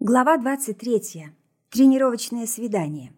Глава 23. Тренировочное свидание.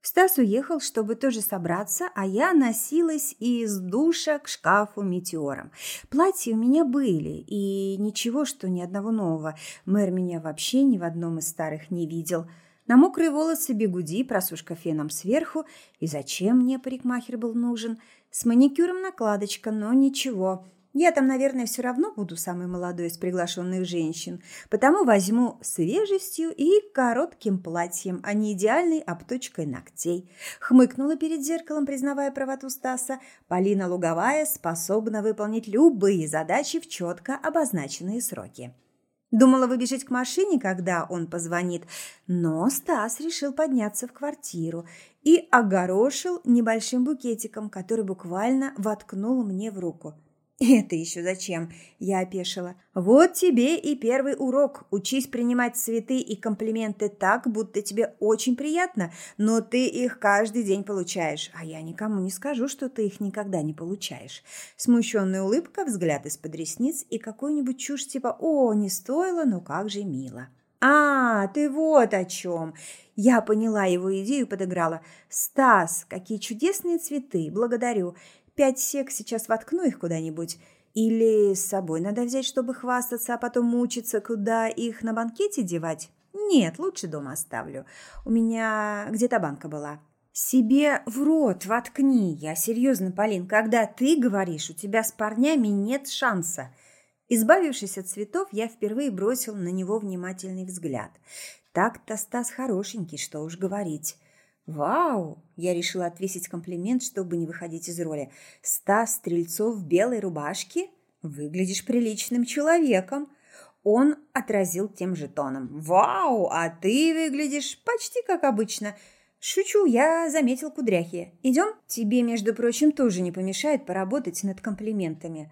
Стас уехал, чтобы тоже собраться, а я носилась из душа к шкафу метеором. Платья у меня были, и ничего, что ни одного нового. Мэр меня вообще ни в одном из старых не видел. На мокрые волосы бегуди, просушка феном сверху. И зачем мне парикмахер был нужен? С маникюром накладочка, но ничего – я там, наверное, все равно буду самой молодой из приглашенных женщин, потому возьму свежестью и коротким платьем, а не идеальной обточкой ногтей. Хмыкнула перед зеркалом, признавая правоту Стаса. Полина Луговая способна выполнить любые задачи в четко обозначенные сроки. Думала выбежать к машине, когда он позвонит, но Стас решил подняться в квартиру и огорошил небольшим букетиком, который буквально воткнул мне в руку – «Это еще зачем?» – я опешила. «Вот тебе и первый урок. Учись принимать цветы и комплименты так, будто тебе очень приятно, но ты их каждый день получаешь. А я никому не скажу, что ты их никогда не получаешь». Смущенная улыбка, взгляд из-под ресниц и какую-нибудь чушь типа «О, не стоило, но как же мило». «А, ты вот о чем!» Я поняла его идею и подыграла. «Стас, какие чудесные цветы! Благодарю! Пять сек сейчас воткну их куда-нибудь. Или с собой надо взять, чтобы хвастаться, а потом мучиться, куда их на банкете девать? Нет, лучше дома оставлю. У меня где-то банка была. Себе в рот воткни. Я серьезно, Полин, когда ты говоришь, у тебя с парнями нет шанса. Избавившись от цветов, я впервые бросил на него внимательный взгляд. Так-то Стас хорошенький, что уж говорить. «Вау!» – я решила отвесить комплимент, чтобы не выходить из роли. «Стас Стрельцов в белой рубашке? Выглядишь приличным человеком!» Он отразил тем же тоном. «Вау! А ты выглядишь почти как обычно!» «Шучу, я заметил кудряхи. Идем? Тебе, между прочим, тоже не помешает поработать над комплиментами.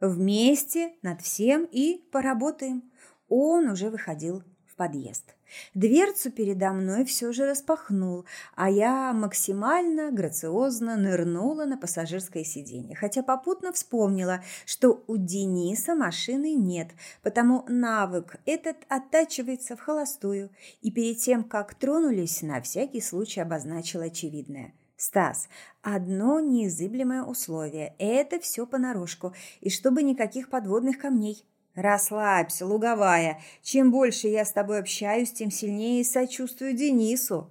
Вместе, над всем и поработаем». Он уже выходил в подъезд. Дверцу передо мной все же распахнул, а я максимально грациозно нырнула на пассажирское сиденье, хотя попутно вспомнила, что у Дениса машины нет, потому навык этот оттачивается в холостую, и перед тем, как тронулись, на всякий случай обозначила очевидное – Стас, одно неизыблемое условие – это все понарошку, и чтобы никаких подводных камней. «Расслабься, луговая. Чем больше я с тобой общаюсь, тем сильнее сочувствую Денису».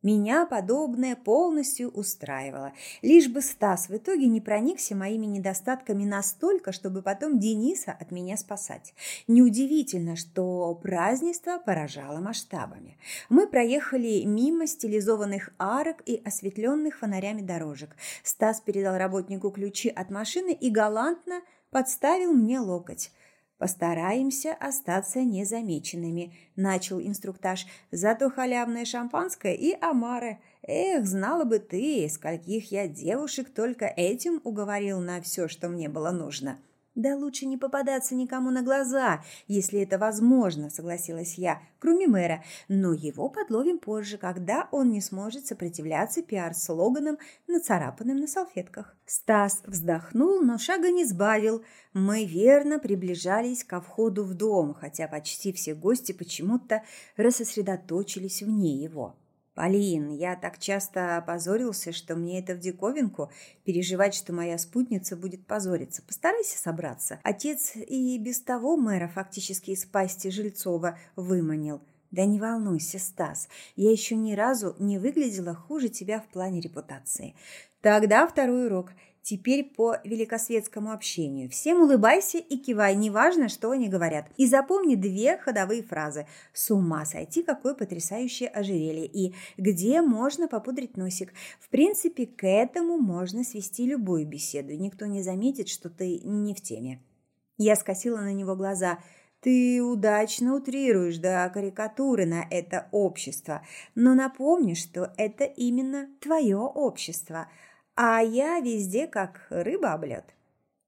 Меня подобное полностью устраивало. Лишь бы Стас в итоге не проникся моими недостатками настолько, чтобы потом Дениса от меня спасать. Неудивительно, что празднество поражало масштабами. Мы проехали мимо стилизованных арок и осветленных фонарями дорожек. Стас передал работнику ключи от машины и галантно подставил мне локоть. «Постараемся остаться незамеченными», – начал инструктаж. «Зато халявное шампанское и омары. Эх, знала бы ты, скольких я девушек только этим уговорил на все, что мне было нужно». «Да лучше не попадаться никому на глаза, если это возможно», – согласилась я, кроме мэра. «Но его подловим позже, когда он не сможет сопротивляться пиар-слоганам, нацарапанным на салфетках». Стас вздохнул, но шага не сбавил. Мы верно приближались ко входу в дом, хотя почти все гости почему-то рассосредоточились вне его. «Полин, я так часто опозорился, что мне это в диковинку. Переживать, что моя спутница будет позориться. Постарайся собраться. Отец и без того мэра фактически из пасти Жильцова выманил». «Да не волнуйся, Стас, я еще ни разу не выглядела хуже тебя в плане репутации. Тогда второй урок. Теперь по великосветскому общению. Всем улыбайся и кивай, неважно, что они говорят. И запомни две ходовые фразы. С ума сойти, какое потрясающее ожерелье. И где можно попудрить носик. В принципе, к этому можно свести любую беседу. Никто не заметит, что ты не в теме. Я скосила на него глаза – ты удачно утрируешь до карикатуры на это общество, но напомни, что это именно твое общество – а я везде как рыба об лед.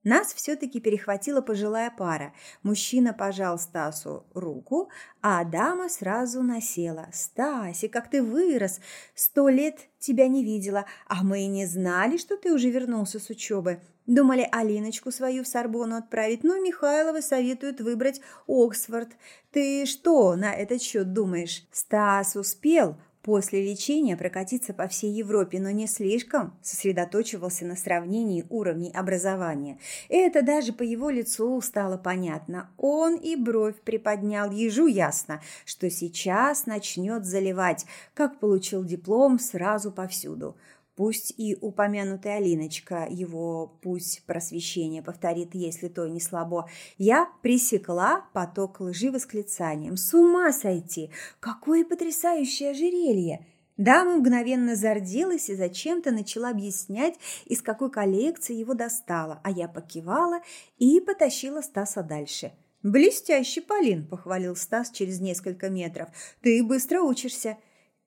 Нас все-таки перехватила пожилая пара. Мужчина пожал Стасу руку, а дама сразу насела. «Стаси, как ты вырос! Сто лет тебя не видела, а мы и не знали, что ты уже вернулся с учебы. Думали Алиночку свою в Сорбону отправить, но Михайлова советует выбрать Оксфорд. Ты что на этот счет думаешь? Стас успел, после лечения прокатиться по всей Европе, но не слишком сосредоточивался на сравнении уровней образования. Это даже по его лицу стало понятно. Он и бровь приподнял, ежу ясно, что сейчас начнет заливать, как получил диплом сразу повсюду. Пусть и упомянутая Алиночка его пусть просвещение повторит, если то не слабо. Я пресекла поток лжи восклицанием. С ума сойти! Какое потрясающее ожерелье! Дама мгновенно зарделась и зачем-то начала объяснять, из какой коллекции его достала, а я покивала и потащила Стаса дальше. «Блестящий, Полин!» – похвалил Стас через несколько метров. «Ты быстро учишься!»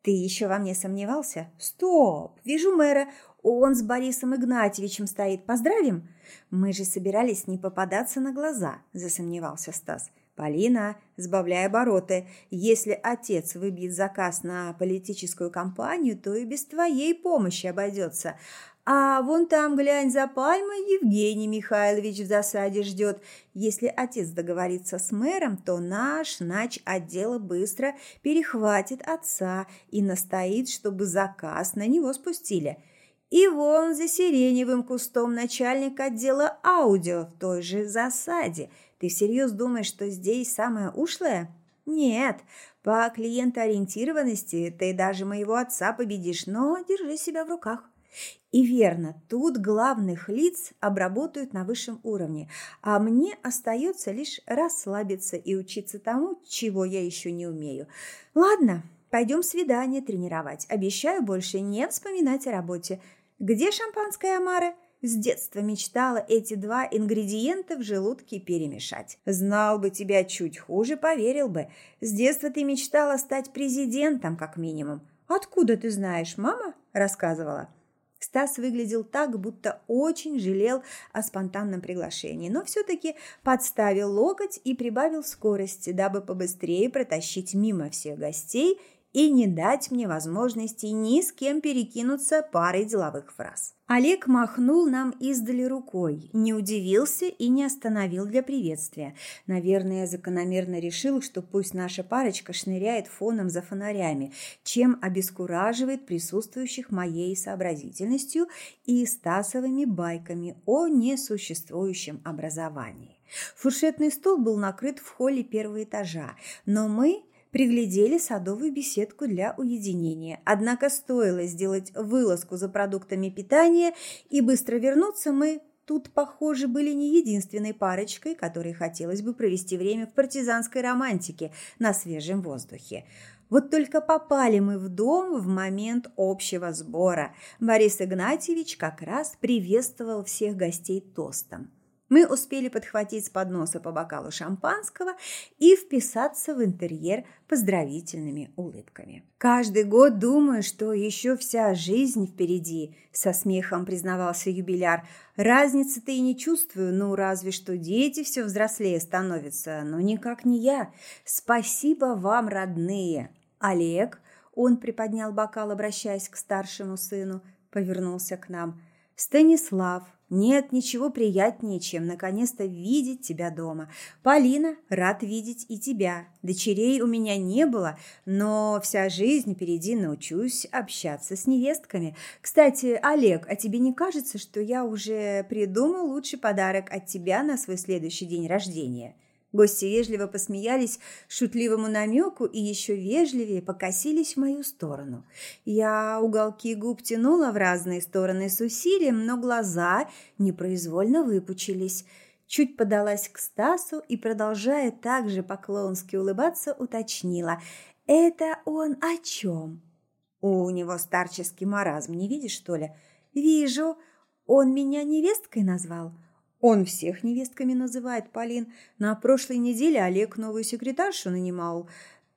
Ты еще во мне сомневался? Стоп! Вижу мэра. Он с Борисом Игнатьевичем стоит. Поздравим? Мы же собирались не попадаться на глаза, засомневался Стас. Полина, сбавляй обороты. Если отец выбьет заказ на политическую кампанию, то и без твоей помощи обойдется. А вон там, глянь, за пальмой Евгений Михайлович в засаде ждет. Если отец договорится с мэром, то наш нач отдела быстро перехватит отца и настоит, чтобы заказ на него спустили. И вон за сиреневым кустом начальник отдела аудио в той же засаде. Ты всерьез думаешь, что здесь самое ушлое? Нет, по клиентоориентированности ты даже моего отца победишь, но держи себя в руках. И верно, тут главных лиц обработают на высшем уровне, а мне остается лишь расслабиться и учиться тому, чего я еще не умею. Ладно, пойдем свидание тренировать. Обещаю больше не вспоминать о работе. Где шампанское Амара? С детства мечтала эти два ингредиента в желудке перемешать. Знал бы тебя чуть хуже, поверил бы. С детства ты мечтала стать президентом, как минимум. Откуда ты знаешь, мама рассказывала? Стас выглядел так, будто очень жалел о спонтанном приглашении, но все-таки подставил локоть и прибавил скорости, дабы побыстрее протащить мимо всех гостей и не дать мне возможности ни с кем перекинуться парой деловых фраз. Олег махнул нам издали рукой, не удивился и не остановил для приветствия. Наверное, закономерно решил, что пусть наша парочка шныряет фоном за фонарями, чем обескураживает присутствующих моей сообразительностью и Стасовыми байками о несуществующем образовании. Фуршетный стол был накрыт в холле первого этажа, но мы приглядели садовую беседку для уединения. Однако стоило сделать вылазку за продуктами питания и быстро вернуться, мы тут, похоже, были не единственной парочкой, которой хотелось бы провести время в партизанской романтике на свежем воздухе. Вот только попали мы в дом в момент общего сбора. Борис Игнатьевич как раз приветствовал всех гостей тостом. Мы успели подхватить с подноса по бокалу шампанского и вписаться в интерьер поздравительными улыбками. «Каждый год думаю, что еще вся жизнь впереди», – со смехом признавался юбиляр. «Разницы-то и не чувствую, ну, разве что дети все взрослее становятся, но никак не я. Спасибо вам, родные!» «Олег», – он приподнял бокал, обращаясь к старшему сыну, повернулся к нам. «Станислав», нет ничего приятнее, чем наконец-то видеть тебя дома. Полина, рад видеть и тебя. Дочерей у меня не было, но вся жизнь впереди научусь общаться с невестками. Кстати, Олег, а тебе не кажется, что я уже придумал лучший подарок от тебя на свой следующий день рождения? Гости вежливо посмеялись шутливому намеку и еще вежливее покосились в мою сторону. Я уголки губ тянула в разные стороны с усилием, но глаза непроизвольно выпучились. Чуть подалась к Стасу и, продолжая также поклонски улыбаться, уточнила. «Это он о чем?» «У него старческий маразм, не видишь, что ли?» «Вижу. Он меня невесткой назвал?» Он всех невестками называет, Полин. На прошлой неделе Олег новую секретаршу нанимал.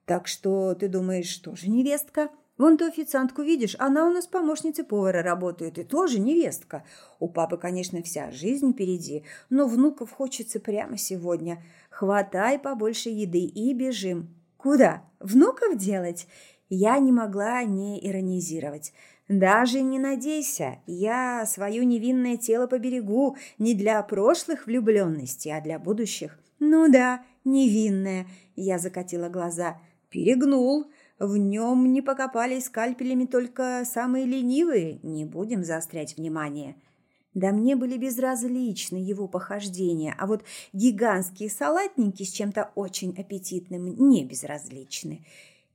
Так что ты думаешь, тоже невестка? Вон ту официантку видишь, она у нас помощницей повара работает и тоже невестка. У папы, конечно, вся жизнь впереди, но внуков хочется прямо сегодня. Хватай побольше еды и бежим. Куда? Внуков делать? Я не могла не иронизировать. Даже не надейся, я свое невинное тело поберегу не для прошлых влюбленностей, а для будущих. Ну да, невинное, я закатила глаза. Перегнул. В нем не покопались скальпелями только самые ленивые, не будем заострять внимание. Да мне были безразличны его похождения, а вот гигантские салатники с чем-то очень аппетитным не безразличны.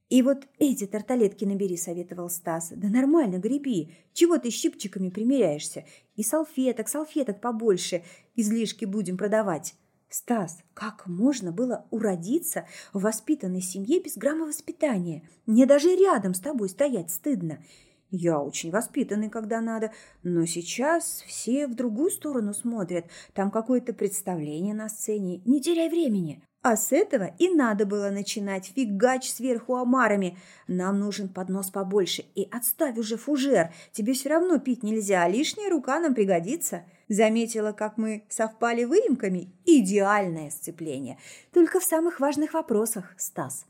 И вот эти тарталетки набери, советовал Стас. Да нормально, греби. Чего ты щипчиками примеряешься? И салфеток, салфеток побольше. Излишки будем продавать. Стас, как можно было уродиться в воспитанной семье без грамма воспитания? Мне даже рядом с тобой стоять стыдно. Я очень воспитанный, когда надо, но сейчас все в другую сторону смотрят. Там какое-то представление на сцене. Не теряй времени. А с этого и надо было начинать. Фигач сверху омарами. Нам нужен поднос побольше. И отставь уже фужер. Тебе все равно пить нельзя, а лишняя рука нам пригодится. Заметила, как мы совпали выемками? Идеальное сцепление. Только в самых важных вопросах, Стас.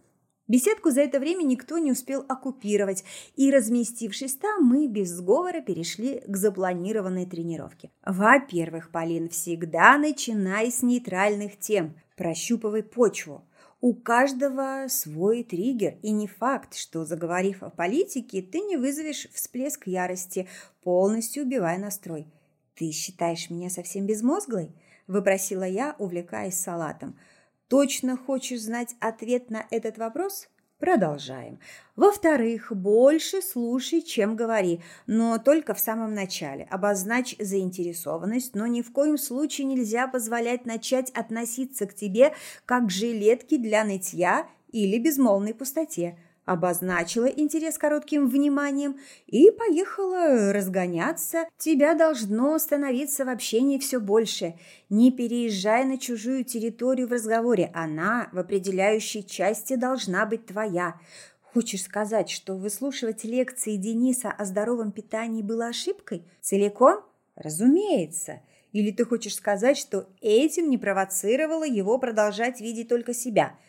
Беседку за это время никто не успел оккупировать, и, разместившись там, мы без сговора перешли к запланированной тренировке. Во-первых, Полин, всегда начинай с нейтральных тем. Прощупывай почву. У каждого свой триггер, и не факт, что, заговорив о политике, ты не вызовешь всплеск ярости, полностью убивая настрой. «Ты считаешь меня совсем безмозглой?» – выпросила я, увлекаясь салатом – Точно хочешь знать ответ на этот вопрос? Продолжаем. Во-вторых, больше слушай, чем говори, но только в самом начале. Обозначь заинтересованность, но ни в коем случае нельзя позволять начать относиться к тебе как к жилетке для нытья или безмолвной пустоте обозначила интерес коротким вниманием и поехала разгоняться. Тебя должно становиться в общении все больше. Не переезжай на чужую территорию в разговоре. Она в определяющей части должна быть твоя. Хочешь сказать, что выслушивать лекции Дениса о здоровом питании было ошибкой? Целиком? Разумеется. Или ты хочешь сказать, что этим не провоцировало его продолжать видеть только себя –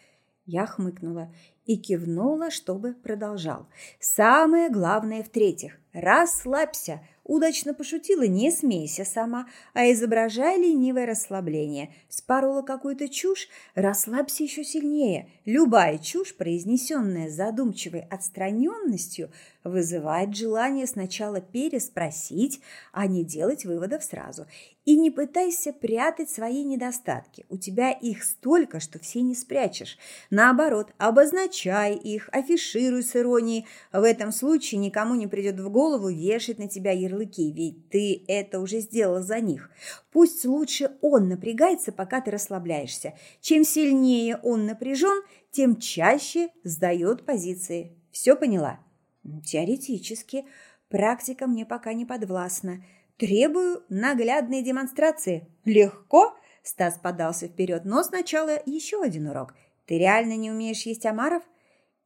я хмыкнула и кивнула, чтобы продолжал. «Самое главное в-третьих, расслабься, Удачно пошутила, не смейся сама, а изображай ленивое расслабление. Спорола какую-то чушь, расслабься еще сильнее. Любая чушь, произнесенная задумчивой отстраненностью, вызывает желание сначала переспросить, а не делать выводов сразу. И не пытайся прятать свои недостатки. У тебя их столько, что все не спрячешь. Наоборот, обозначай их, афишируй с иронией. В этом случае никому не придет в голову вешать на тебя ярлыки ведь ты это уже сделала за них. Пусть лучше он напрягается, пока ты расслабляешься. Чем сильнее он напряжен, тем чаще сдает позиции. Все поняла? Теоретически. Практика мне пока не подвластна. Требую наглядной демонстрации. Легко? Стас подался вперед, но сначала еще один урок. Ты реально не умеешь есть омаров?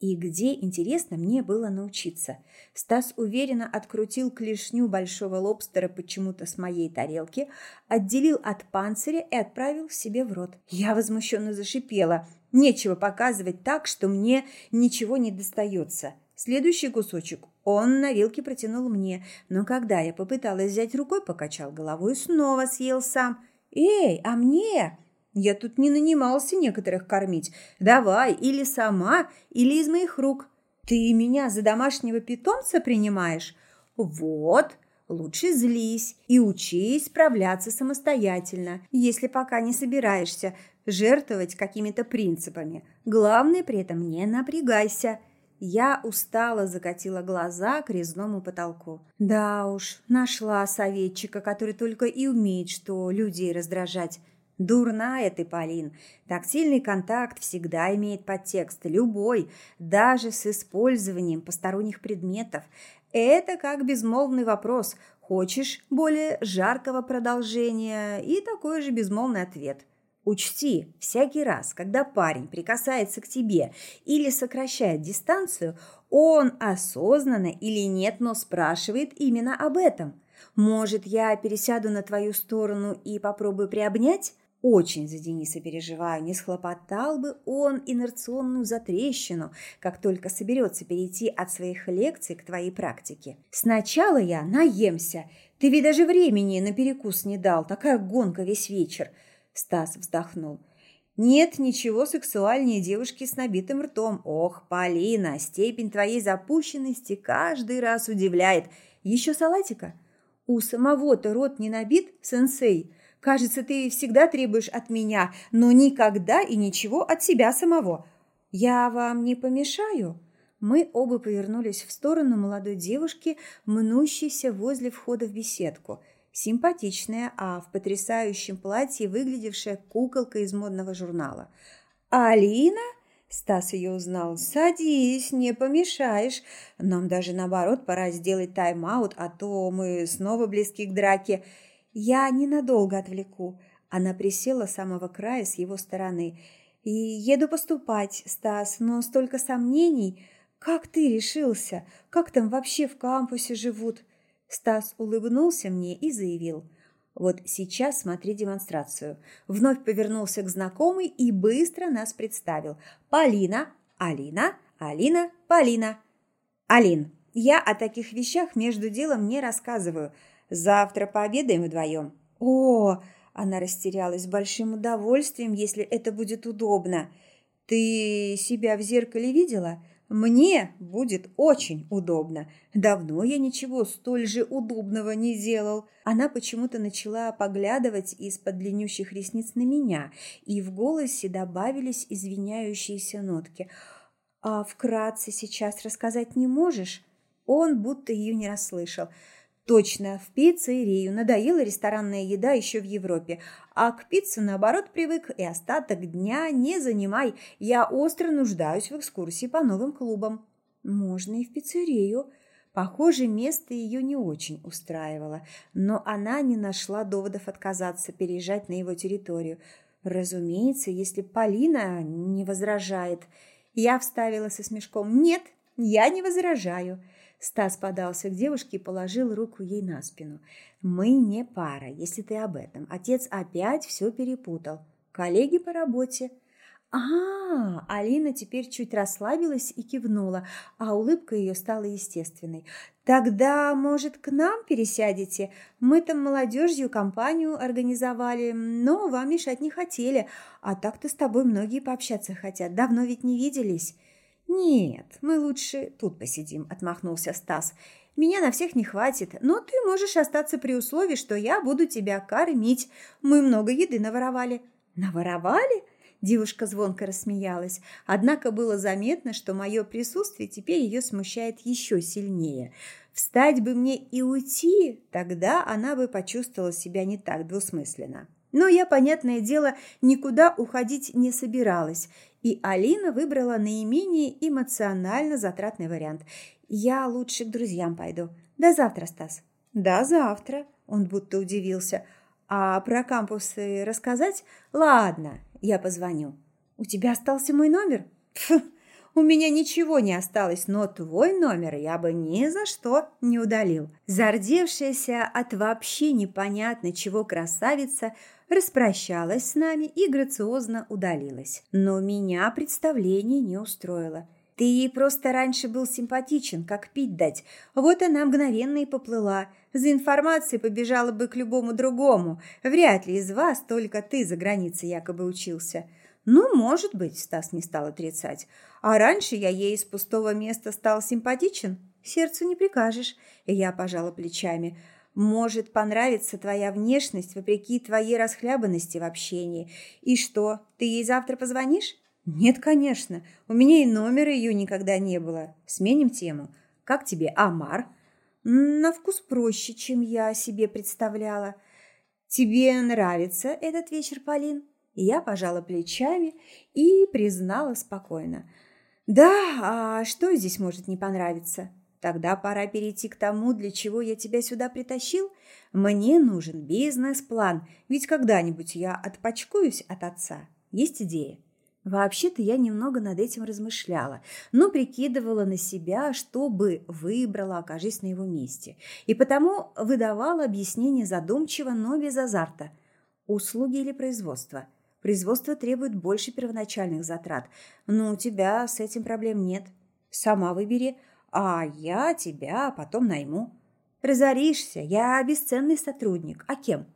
И где, интересно, мне было научиться? Стас уверенно открутил клешню большого лобстера почему-то с моей тарелки, отделил от панциря и отправил себе в рот. Я возмущенно зашипела. Нечего показывать так, что мне ничего не достается. Следующий кусочек он на вилке протянул мне, но когда я попыталась взять рукой, покачал головой и снова съел сам. «Эй, а мне?» Я тут не нанимался некоторых кормить. Давай, или сама, или из моих рук. Ты меня за домашнего питомца принимаешь? Вот, лучше злись и учись справляться самостоятельно, если пока не собираешься жертвовать какими-то принципами. Главное при этом не напрягайся. Я устало закатила глаза к резному потолку. Да уж, нашла советчика, который только и умеет, что людей раздражать. Дурная ты, Полин. Тактильный контакт всегда имеет подтекст, любой, даже с использованием посторонних предметов. Это как безмолвный вопрос. Хочешь более жаркого продолжения и такой же безмолвный ответ. Учти, всякий раз, когда парень прикасается к тебе или сокращает дистанцию, он осознанно или нет, но спрашивает именно об этом. Может, я пересяду на твою сторону и попробую приобнять? Очень за Дениса переживаю, не схлопотал бы он инерционную затрещину, как только соберется перейти от своих лекций к твоей практике. Сначала я наемся. Ты ведь даже времени на перекус не дал, такая гонка весь вечер. Стас вздохнул. Нет ничего сексуальнее девушки с набитым ртом. Ох, Полина, степень твоей запущенности каждый раз удивляет. Еще салатика? У самого-то рот не набит, сенсей. Кажется, ты всегда требуешь от меня, но никогда и ничего от себя самого. Я вам не помешаю?» Мы оба повернулись в сторону молодой девушки, мнущейся возле входа в беседку. Симпатичная, а в потрясающем платье выглядевшая куколка из модного журнала. «Алина?» Стас ее узнал. «Садись, не помешаешь. Нам даже наоборот пора сделать тайм-аут, а то мы снова близки к драке. Я ненадолго отвлеку. Она присела с самого края с его стороны. И еду поступать, Стас, но столько сомнений. Как ты решился? Как там вообще в кампусе живут? Стас улыбнулся мне и заявил. Вот сейчас смотри демонстрацию. Вновь повернулся к знакомой и быстро нас представил. Полина, Алина, Алина, Полина. Алин, я о таких вещах между делом не рассказываю – Завтра пообедаем вдвоем». «О!» – она растерялась с большим удовольствием, если это будет удобно. «Ты себя в зеркале видела?» Мне будет очень удобно. Давно я ничего столь же удобного не делал. Она почему-то начала поглядывать из-под длиннющих ресниц на меня, и в голосе добавились извиняющиеся нотки. «А вкратце сейчас рассказать не можешь?» Он будто ее не расслышал. Точно, в пиццерию надоела ресторанная еда еще в Европе, а к пицце, наоборот, привык и остаток дня не занимай. Я остро нуждаюсь в экскурсии по новым клубам. Можно и в пиццерию. Похоже, место ее не очень устраивало, но она не нашла доводов отказаться переезжать на его территорию. Разумеется, если Полина не возражает. Я вставила со смешком «Нет, я не возражаю». Стас подался к девушке и положил руку ей на спину. «Мы не пара, если ты об этом. Отец опять все перепутал. Коллеги по работе». А, Алина теперь чуть расслабилась и кивнула, а улыбка ее стала естественной. Тогда, может, к нам пересядете? Мы там молодежью компанию организовали, но вам мешать не хотели. А так-то с тобой многие пообщаться хотят. Давно ведь не виделись. «Нет, мы лучше тут посидим», – отмахнулся Стас. «Меня на всех не хватит, но ты можешь остаться при условии, что я буду тебя кормить. Мы много еды наворовали». «Наворовали?» Девушка звонко рассмеялась, однако было заметно, что мое присутствие теперь ее смущает еще сильнее. Встать бы мне и уйти, тогда она бы почувствовала себя не так двусмысленно. Но я, понятное дело, никуда уходить не собиралась, и Алина выбрала наименее эмоционально затратный вариант. «Я лучше к друзьям пойду. До завтра, Стас». «До завтра», – он будто удивился. «А про кампусы рассказать? Ладно, я позвоню». «У тебя остался мой номер?» Фу, у меня ничего не осталось, но твой номер я бы ни за что не удалил. Зардевшаяся от вообще непонятно чего красавица распрощалась с нами и грациозно удалилась. Но меня представление не устроило. Ты ей просто раньше был симпатичен, как пить дать. Вот она мгновенно и поплыла. За информацией побежала бы к любому другому. Вряд ли из вас только ты за границей якобы учился. Ну, может быть, Стас не стал отрицать. А раньше я ей из пустого места стал симпатичен. Сердцу не прикажешь. Я пожала плечами. Может понравиться твоя внешность вопреки твоей расхлябанности в общении. И что, ты ей завтра позвонишь? Нет, конечно. У меня и номера ее никогда не было. Сменим тему. Как тебе Амар? На вкус проще, чем я себе представляла. Тебе нравится этот вечер, Полин? Я пожала плечами и признала спокойно. Да, а что здесь может не понравиться? Тогда пора перейти к тому, для чего я тебя сюда притащил. Мне нужен бизнес-план, ведь когда-нибудь я отпочкуюсь от отца. Есть идея? Вообще-то я немного над этим размышляла, но прикидывала на себя, что бы выбрала, окажись на его месте. И потому выдавала объяснение задумчиво, но без азарта. Услуги или производство? Производство требует больше первоначальных затрат, но у тебя с этим проблем нет. Сама выбери – а я тебя потом найму. Разоришься, я бесценный сотрудник. А кем?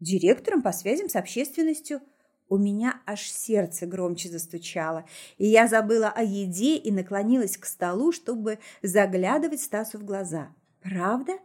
Директором по связям с общественностью. У меня аж сердце громче застучало, и я забыла о еде и наклонилась к столу, чтобы заглядывать Стасу в глаза. Правда?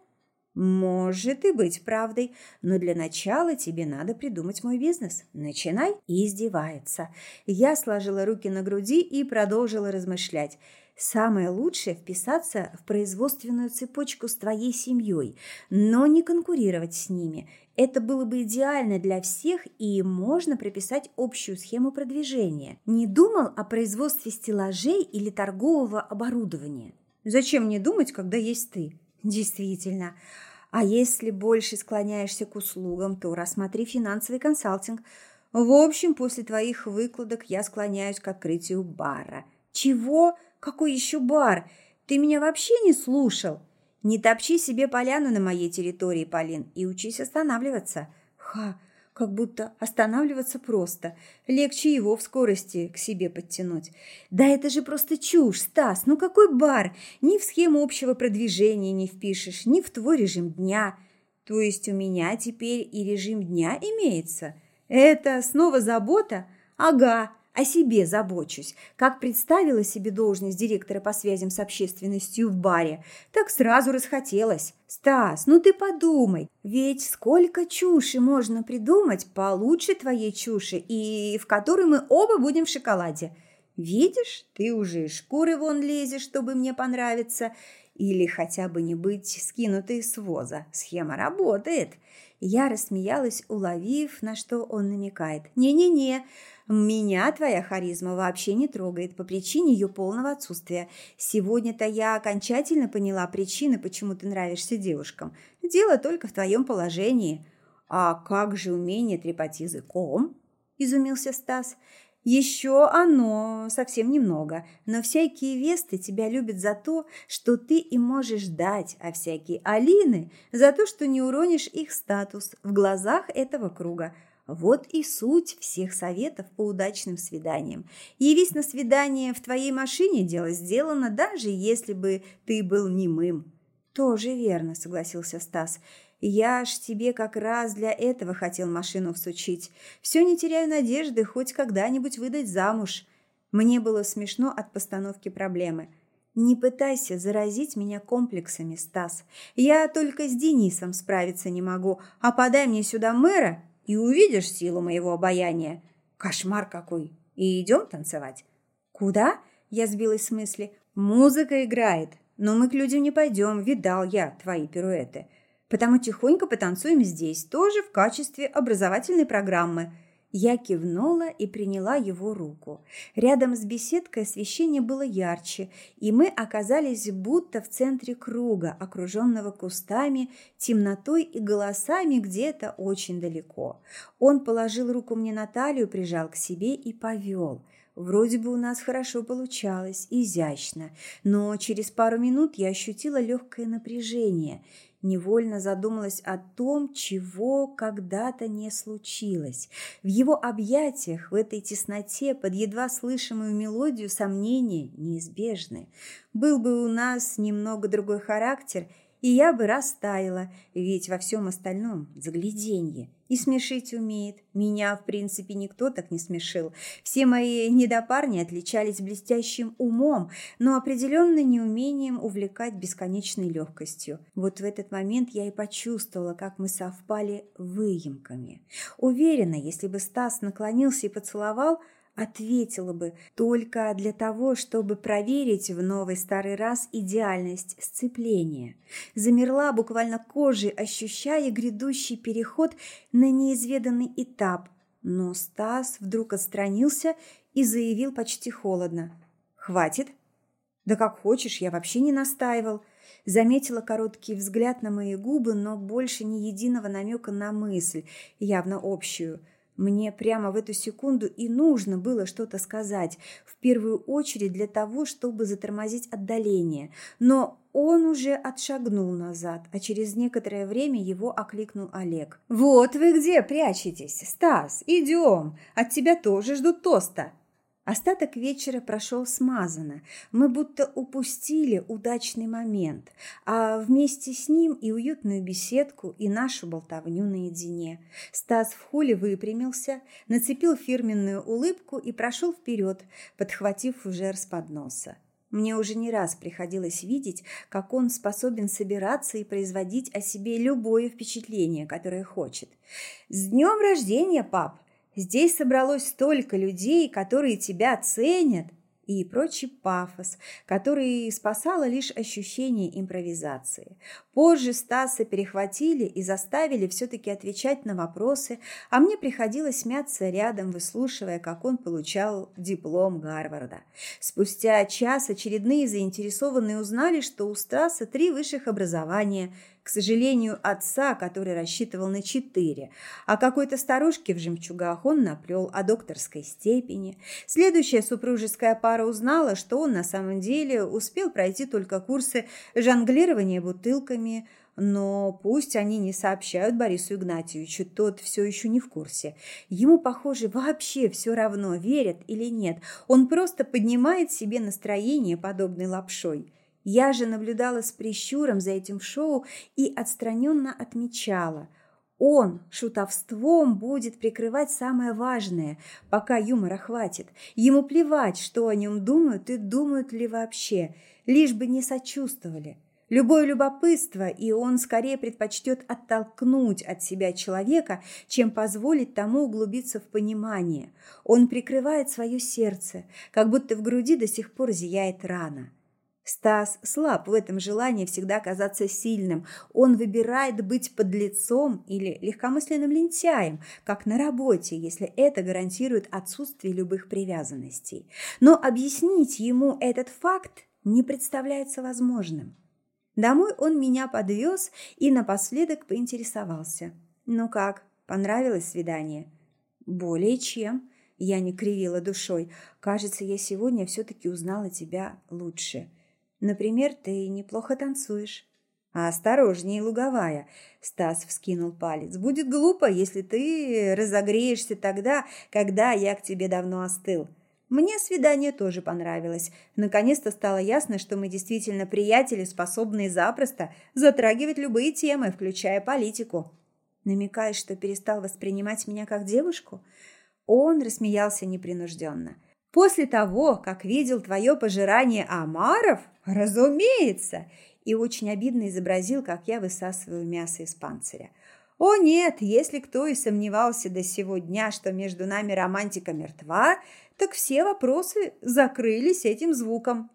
Может и быть правдой, но для начала тебе надо придумать мой бизнес. Начинай. И издевается. Я сложила руки на груди и продолжила размышлять. Самое лучшее – вписаться в производственную цепочку с твоей семьей, но не конкурировать с ними. Это было бы идеально для всех, и можно прописать общую схему продвижения. Не думал о производстве стеллажей или торгового оборудования? Зачем мне думать, когда есть ты? Действительно. А если больше склоняешься к услугам, то рассмотри финансовый консалтинг. В общем, после твоих выкладок я склоняюсь к открытию бара. Чего? Какой еще бар? Ты меня вообще не слушал? Не топчи себе поляну на моей территории, Полин, и учись останавливаться. Ха, как будто останавливаться просто. Легче его в скорости к себе подтянуть. Да это же просто чушь, Стас. Ну какой бар? Ни в схему общего продвижения не впишешь, ни в твой режим дня. То есть у меня теперь и режим дня имеется. Это снова забота? Ага, о себе забочусь. Как представила себе должность директора по связям с общественностью в баре, так сразу расхотелось. Стас, ну ты подумай, ведь сколько чуши можно придумать получше твоей чуши, и в которой мы оба будем в шоколаде. Видишь, ты уже из шкуры вон лезешь, чтобы мне понравиться, или хотя бы не быть скинутой с воза. Схема работает. Я рассмеялась, уловив, на что он намекает. «Не-не-не, меня твоя харизма вообще не трогает по причине ее полного отсутствия. Сегодня-то я окончательно поняла причины, почему ты нравишься девушкам. Дело только в твоем положении». «А как же умение трепать языком?» – изумился Стас. Еще оно совсем немного, но всякие весты тебя любят за то, что ты им можешь дать, а всякие Алины за то, что не уронишь их статус в глазах этого круга. Вот и суть всех советов по удачным свиданиям. Явись на свидание в твоей машине, дело сделано, даже если бы ты был немым. Тоже верно, согласился Стас. Я ж тебе как раз для этого хотел машину всучить. Все не теряю надежды хоть когда-нибудь выдать замуж. Мне было смешно от постановки проблемы. Не пытайся заразить меня комплексами, Стас. Я только с Денисом справиться не могу. А подай мне сюда мэра, и увидишь силу моего обаяния. Кошмар какой. И идем танцевать. Куда? Я сбилась с мысли. Музыка играет. Но мы к людям не пойдем. Видал я твои пируэты. Потому тихонько потанцуем здесь, тоже в качестве образовательной программы. Я кивнула и приняла его руку. Рядом с беседкой освещение было ярче, и мы оказались будто в центре круга, окруженного кустами, темнотой и голосами где-то очень далеко. Он положил руку мне на талию, прижал к себе и повел. Вроде бы у нас хорошо получалось, изящно, но через пару минут я ощутила легкое напряжение – невольно задумалась о том, чего когда-то не случилось. В его объятиях, в этой тесноте, под едва слышимую мелодию сомнения неизбежны. Был бы у нас немного другой характер – и я бы растаяла, ведь во всем остальном загляденье. И смешить умеет. Меня, в принципе, никто так не смешил. Все мои недопарни отличались блестящим умом, но определенно неумением увлекать бесконечной легкостью. Вот в этот момент я и почувствовала, как мы совпали выемками. Уверена, если бы Стас наклонился и поцеловал – ответила бы только для того, чтобы проверить в новый старый раз идеальность сцепления. Замерла буквально кожей, ощущая грядущий переход на неизведанный этап. Но Стас вдруг отстранился и заявил почти холодно. «Хватит?» «Да как хочешь, я вообще не настаивал». Заметила короткий взгляд на мои губы, но больше ни единого намека на мысль, явно общую. Мне прямо в эту секунду и нужно было что-то сказать, в первую очередь для того, чтобы затормозить отдаление. Но он уже отшагнул назад, а через некоторое время его окликнул Олег. «Вот вы где прячетесь, Стас, идем, от тебя тоже ждут тоста». Остаток вечера прошел смазанно. Мы будто упустили удачный момент, а вместе с ним и уютную беседку, и нашу болтовню наедине. Стас в холле выпрямился, нацепил фирменную улыбку и прошел вперед, подхватив фужер с подноса. Мне уже не раз приходилось видеть, как он способен собираться и производить о себе любое впечатление, которое хочет. «С днем рождения, пап!» Здесь собралось столько людей, которые тебя ценят, и прочий пафос, который спасало лишь ощущение импровизации. Позже Стаса перехватили и заставили все-таки отвечать на вопросы, а мне приходилось мяться рядом, выслушивая, как он получал диплом Гарварда. Спустя час очередные заинтересованные узнали, что у Стаса три высших образования – к сожалению, отца, который рассчитывал на четыре, а какой-то старушке в жемчугах он наплел о докторской степени. Следующая супружеская пара узнала, что он на самом деле успел пройти только курсы жонглирования бутылками, но пусть они не сообщают Борису Игнатьевичу, тот все еще не в курсе. Ему, похоже, вообще все равно, верят или нет. Он просто поднимает себе настроение подобной лапшой. Я же наблюдала с прищуром за этим шоу и отстраненно отмечала. Он шутовством будет прикрывать самое важное, пока юмора хватит. Ему плевать, что о нем думают и думают ли вообще, лишь бы не сочувствовали. Любое любопытство, и он скорее предпочтет оттолкнуть от себя человека, чем позволить тому углубиться в понимание. Он прикрывает свое сердце, как будто в груди до сих пор зияет рана. Стас слаб в этом желании всегда казаться сильным. Он выбирает быть подлецом или легкомысленным лентяем, как на работе, если это гарантирует отсутствие любых привязанностей. Но объяснить ему этот факт не представляется возможным. Домой он меня подвез и напоследок поинтересовался. «Ну как, понравилось свидание?» «Более чем». Я не кривила душой. «Кажется, я сегодня все-таки узнала тебя лучше». Например, ты неплохо танцуешь. «Осторожнее, луговая!» – Стас вскинул палец. «Будет глупо, если ты разогреешься тогда, когда я к тебе давно остыл. Мне свидание тоже понравилось. Наконец-то стало ясно, что мы действительно приятели, способные запросто затрагивать любые темы, включая политику. Намекаешь, что перестал воспринимать меня как девушку?» Он рассмеялся непринужденно. «После того, как видел твое пожирание омаров, «Разумеется!» и очень обидно изобразил, как я высасываю мясо из панциря. О нет, если кто и сомневался до сего дня, что между нами романтика мертва, так все вопросы закрылись этим звуком.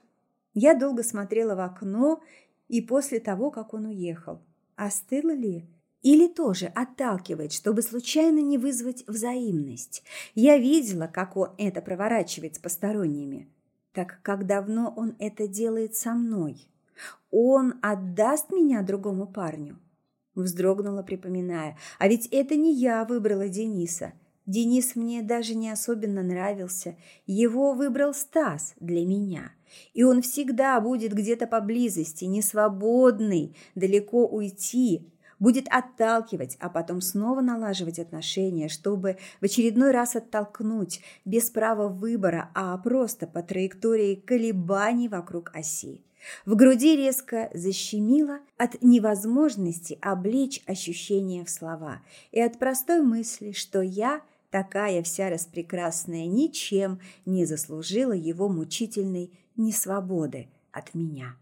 Я долго смотрела в окно и после того, как он уехал. Остыло ли? Или тоже отталкивает, чтобы случайно не вызвать взаимность? Я видела, как он это проворачивает с посторонними. Так как давно он это делает со мной? Он отдаст меня другому парню? Вздрогнула, припоминая. А ведь это не я выбрала Дениса. Денис мне даже не особенно нравился. Его выбрал Стас для меня. И он всегда будет где-то поблизости, не свободный, далеко уйти, будет отталкивать, а потом снова налаживать отношения, чтобы в очередной раз оттолкнуть без права выбора, а просто по траектории колебаний вокруг оси. В груди резко защемило от невозможности облечь ощущения в слова и от простой мысли, что я, такая вся распрекрасная, ничем не заслужила его мучительной несвободы от меня.